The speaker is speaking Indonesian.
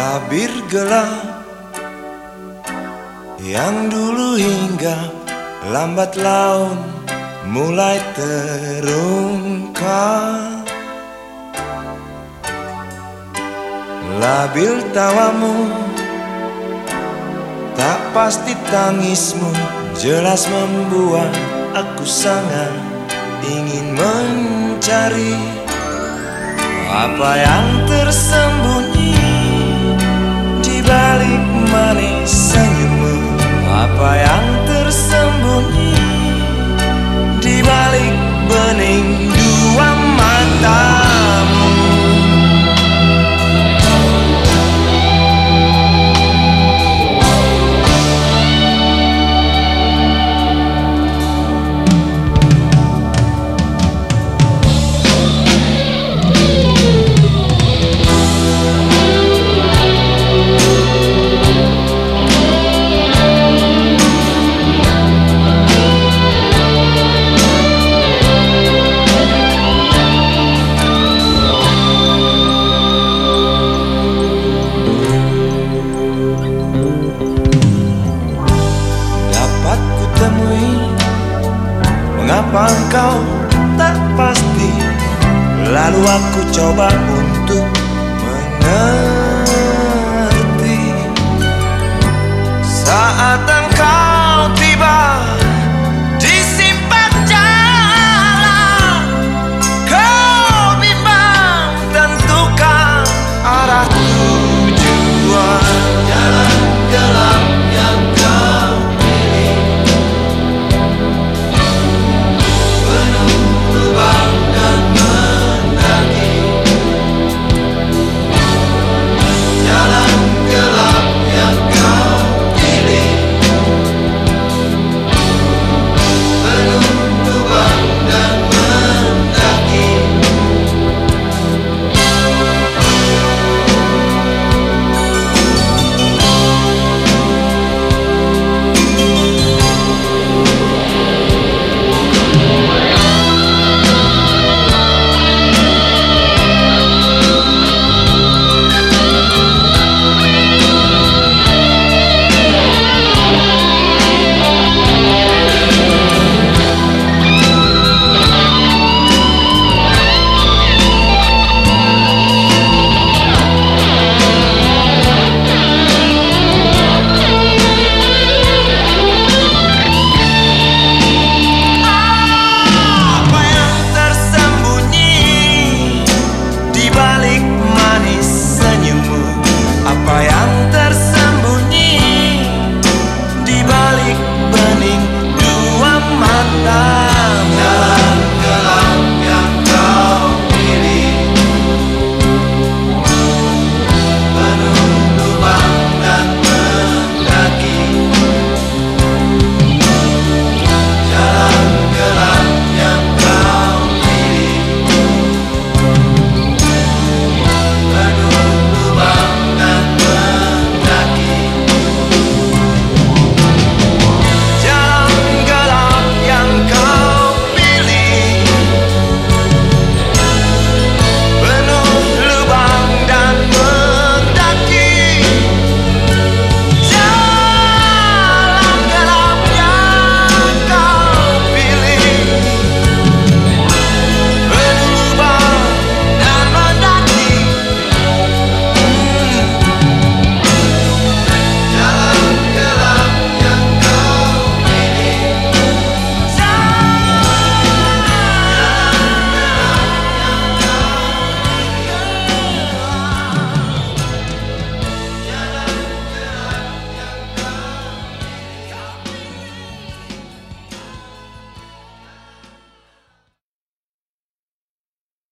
Tabir gelap. Yang dulu hingga lambat laun mulai terungkap. Labil tawamu Tak pasti tangismu jelas membuat aku sangat ingin mencari Apa yang tersembunyi Lalu aku coba untuk mengerti